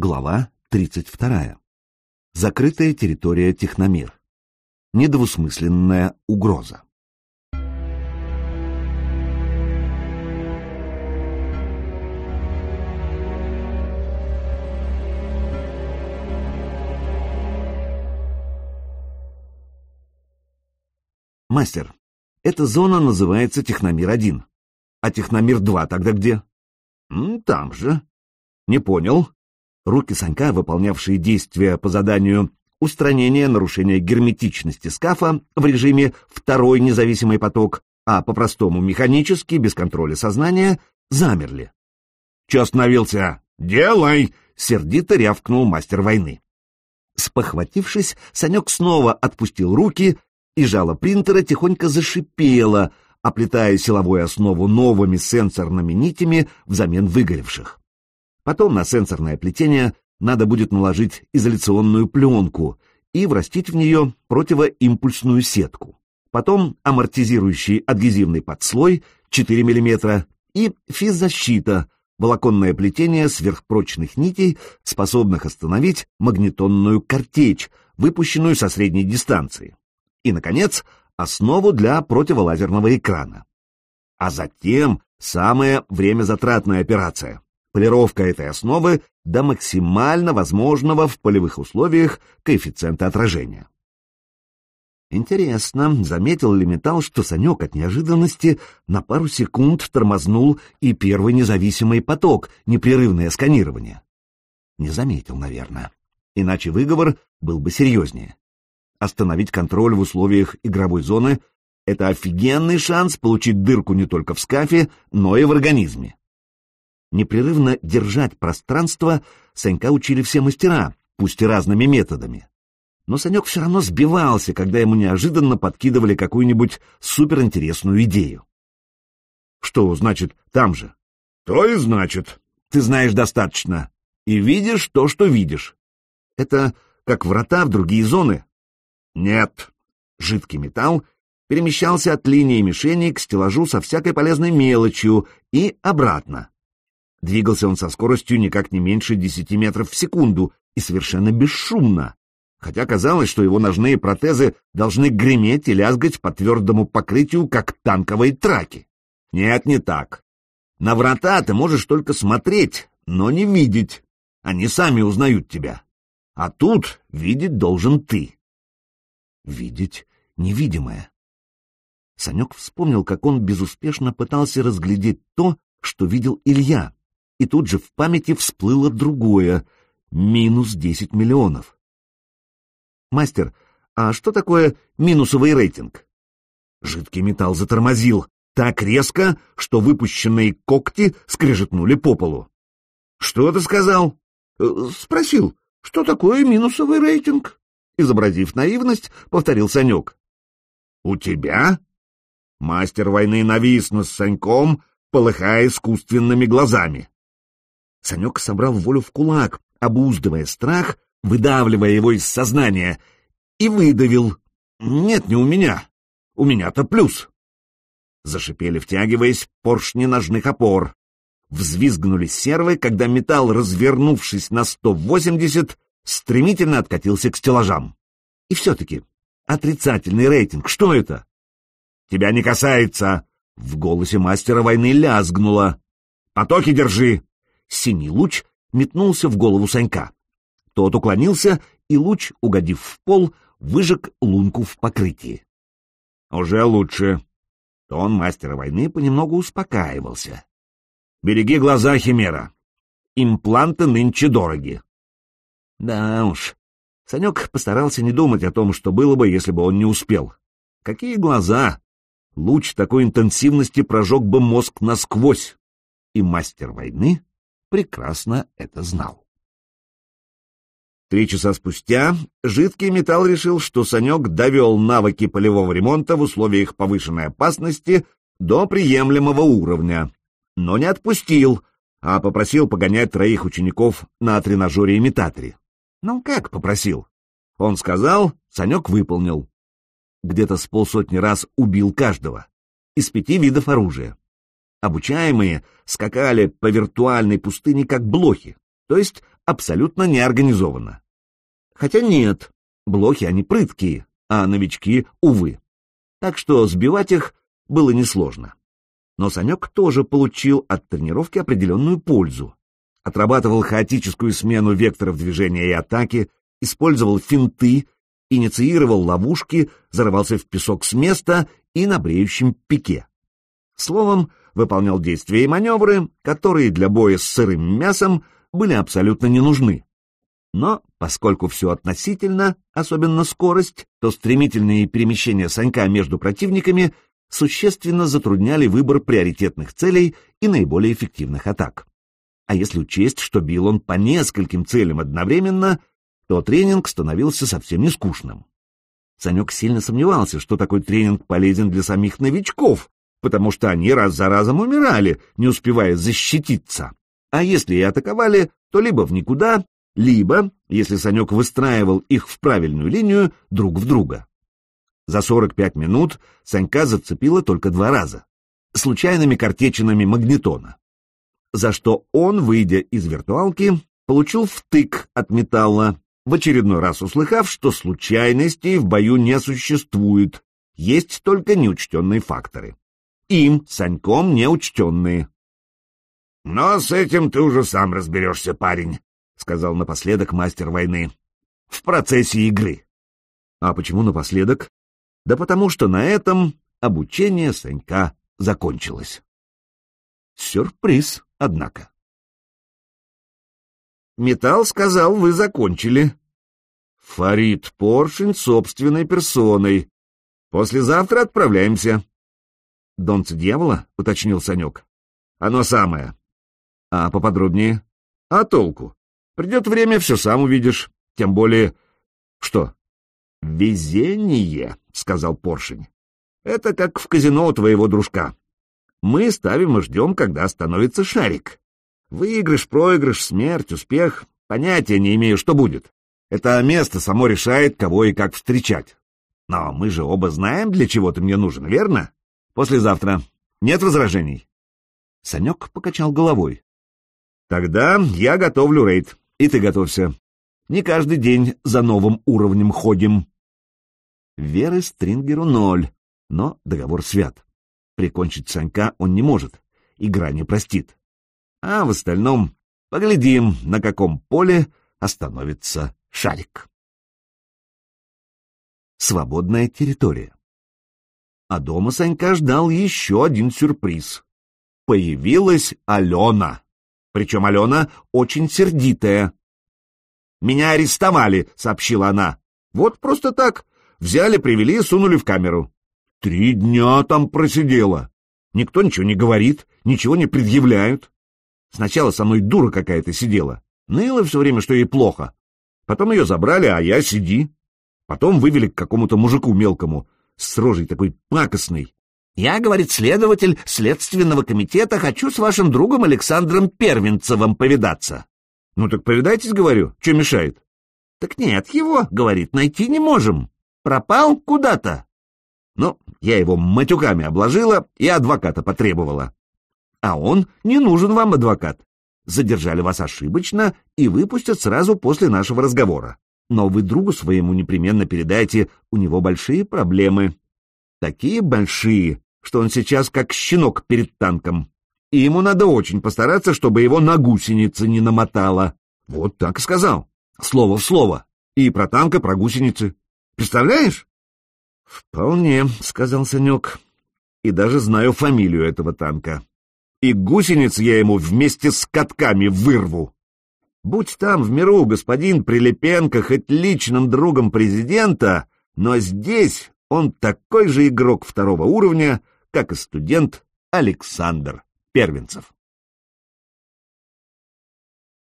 Глава 32. Закрытая территория Техномир. Недвусмысленная угроза. Мастер, эта зона называется Техномир-1. А Техномир-2 тогда где? Там же. Не понял. Руки Санька, выполнявшие действия по заданию устранения нарушения герметичности скафа в режиме второй независимый поток, а по-простому механически, без контроля сознания, замерли. «Че остановился? Делай!» — сердито рявкнул мастер войны. Спохватившись, Санек снова отпустил руки, и жало принтера тихонько зашипело, оплетая силовую основу новыми сенсорными нитями взамен выгоревших. Потом на сенсорное плетение надо будет наложить изоляционную пленку и врастить в нее противоимпульсную сетку. Потом амортизирующий адгезивный подслой 4 мм и физзащита, волоконное плетение сверхпрочных нитей, способных остановить магнетонную картечь, выпущенную со средней дистанции. И, наконец, основу для противолазерного экрана. А затем самая времязатратная операция полировка этой основы до максимально возможного в полевых условиях коэффициента отражения. Интересно, заметил ли металл, что Санек от неожиданности на пару секунд тормознул и первый независимый поток, непрерывное сканирование? Не заметил, наверное. Иначе выговор был бы серьезнее. Остановить контроль в условиях игровой зоны — это офигенный шанс получить дырку не только в скафе, но и в организме. Непрерывно держать пространство Санька учили все мастера, пусть и разными методами. Но Санек все равно сбивался, когда ему неожиданно подкидывали какую-нибудь суперинтересную идею. Что значит «там же»? То и значит. Ты знаешь достаточно. И видишь то, что видишь. Это как врата в другие зоны? Нет. Жидкий металл перемещался от линии мишени к стеллажу со всякой полезной мелочью и обратно. Двигался он со скоростью никак не меньше десяти метров в секунду и совершенно бесшумно, хотя казалось, что его ножные протезы должны греметь и лязгать по твердому покрытию, как танковые траки. Нет, не так. На врата ты можешь только смотреть, но не видеть. Они сами узнают тебя. А тут видеть должен ты. Видеть невидимое. Санек вспомнил, как он безуспешно пытался разглядеть то, что видел Илья, и тут же в памяти всплыло другое — минус 10 миллионов. «Мастер, а что такое минусовый рейтинг?» Жидкий металл затормозил так резко, что выпущенные когти скрежетнули по полу. «Что ты сказал?» «Э, «Спросил, что такое минусовый рейтинг?» Изобразив наивность, повторил Санек. «У тебя?» Мастер войны навис над Саньком, полыхая искусственными глазами. Санек собрал волю в кулак, обуздывая страх, выдавливая его из сознания, и выдавил. «Нет, не у меня. У меня-то плюс». Зашипели, втягиваясь, поршни ножных опор. Взвизгнули сервы, когда металл, развернувшись на 180, стремительно откатился к стеллажам. И все-таки, отрицательный рейтинг, что это? «Тебя не касается!» — в голосе мастера войны лязгнуло. «Потоки держи!» Синий луч метнулся в голову Санька. Тот уклонился, и луч, угодив в пол, выжег лунку в покрытии. «Уже лучше». Тон мастера войны понемногу успокаивался. «Береги глаза, Химера. Импланты нынче дороги». Да уж. Санек постарался не думать о том, что было бы, если бы он не успел. Какие глаза! Луч такой интенсивности прожег бы мозг насквозь. И мастер войны прекрасно это знал. Три часа спустя жидкий металл решил, что Санек довел навыки полевого ремонта в условиях повышенной опасности до приемлемого уровня, но не отпустил, а попросил погонять троих учеников на тренажере-имитаторе. Ну как попросил? Он сказал, Санек выполнил. Где-то с полсотни раз убил каждого. Из пяти видов оружия. Обучаемые скакали по виртуальной пустыне как блохи, то есть абсолютно неорганизованно. Хотя нет, блохи они прыткие, а новички, увы. Так что сбивать их было несложно. Но Санек тоже получил от тренировки определенную пользу. Отрабатывал хаотическую смену векторов движения и атаки, использовал финты, инициировал ловушки, зарывался в песок с места и на бреющем пике. Словом, выполнял действия и маневры, которые для боя с сырым мясом были абсолютно не нужны. Но, поскольку все относительно, особенно скорость, то стремительные перемещения Санька между противниками существенно затрудняли выбор приоритетных целей и наиболее эффективных атак. А если учесть, что бил он по нескольким целям одновременно, то тренинг становился совсем не скучным. Санек сильно сомневался, что такой тренинг полезен для самих новичков, потому что они раз за разом умирали, не успевая защититься. А если и атаковали, то либо в никуда, либо, если Санек выстраивал их в правильную линию, друг в друга. За 45 минут Санька зацепила только два раза, случайными картечинами магнитона, за что он, выйдя из виртуалки, получил втык от металла, в очередной раз услыхав, что случайностей в бою не существует, есть только неучтенные факторы. Им, Саньком, неучтенные. — Но с этим ты уже сам разберешься, парень, — сказал напоследок мастер войны. — В процессе игры. — А почему напоследок? Да потому что на этом обучение Санька закончилось. Сюрприз, однако. Металл сказал, вы закончили. Фарид Поршень собственной персоной. Послезавтра отправляемся. Донце дьявола? — уточнил Санек. Оно самое. А поподробнее? А толку? Придет время, все сам увидишь. Тем более... Что? Везение, — сказал Поршень. Это как в казино у твоего дружка. Мы ставим и ждем, когда остановится шарик. Выигрыш, проигрыш, смерть, успех — понятия не имею, что будет. Это место само решает, кого и как встречать. Но мы же оба знаем, для чего ты мне нужен, верно? Послезавтра. Нет возражений?» Санек покачал головой. «Тогда я готовлю рейд, и ты готовься. Не каждый день за новым уровнем ходим». Веры Стрингеру ноль, но договор свят. Прикончить Санька он не может, игра не простит. А в остальном поглядим, на каком поле остановится шарик. Свободная территория. А дома Санька ждал еще один сюрприз. Появилась Алена. Причем Алена очень сердитая. «Меня арестовали», — сообщила она. «Вот просто так. Взяли, привели и сунули в камеру. Три дня там просидела. Никто ничего не говорит, ничего не предъявляют. Сначала со мной дура какая-то сидела. Ныла все время, что ей плохо. Потом ее забрали, а я сиди. Потом вывели к какому-то мужику мелкому, с рожей такой пакостной. «Я, — говорит следователь Следственного комитета, — хочу с вашим другом Александром Первенцевым повидаться». «Ну так повидайтесь, — говорю, — что мешает?» «Так нет его, — говорит, — найти не можем. Пропал куда-то». Ну, я его матюками обложила и адвоката потребовала. А он не нужен вам адвокат. Задержали вас ошибочно и выпустят сразу после нашего разговора но вы другу своему непременно передайте, у него большие проблемы. Такие большие, что он сейчас как щенок перед танком. И ему надо очень постараться, чтобы его на гусеницы не намотало. Вот так и сказал. Слово в слово. И про танк, и про гусеницы. Представляешь? Вполне, сказал Санек. И даже знаю фамилию этого танка. И гусениц я ему вместе с катками вырву. Будь там в миру господин Прилепенко хоть личным другом президента, но здесь он такой же игрок второго уровня, как и студент Александр Первенцев.